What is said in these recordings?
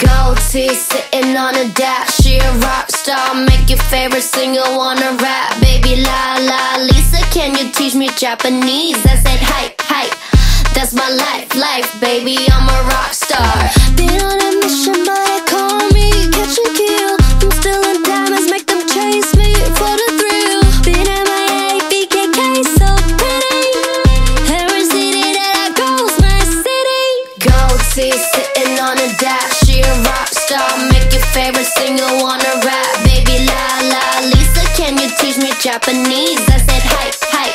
Gold teeth sitting on a dash. She a rock star, make your favorite singer wanna rap. Baby la la, Lisa, can you teach me Japanese? I said hi hi. That's my life, life, baby. I'm a rock star. Been on a mission, but call me catch and kill. I'm still in diamonds, make them chase me for the thrill. Been MIA, BKK, so pretty. Every city that I go's my city. Gold teeth sitting on a dash. She a rock star, make your favorite singer wanna rap. Baby la la, Lisa, can you teach me Japanese? I said hi hi.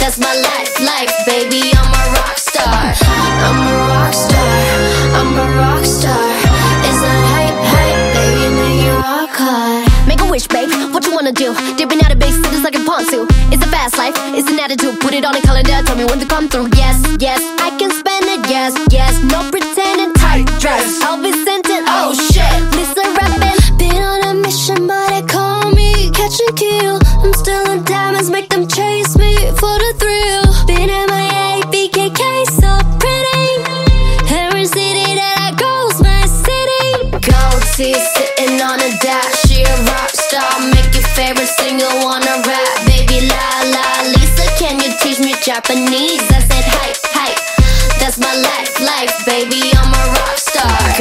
That's my life, life, baby. I'm a rock star. I'm a rock star. I'm a rock star. It's not hype, hype, baby. Make it rock hard. Make a wish, babe. What you wanna do? Dipping out of big cities like a ponzu. It's a fast life, it's an attitude. Put it on a calendar, tell me when to come through. Yes, yes, I can spend it. Yes, yes, no pretending. Japanese? I said hi hi. That's my life, life, baby. I'm a rock star.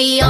the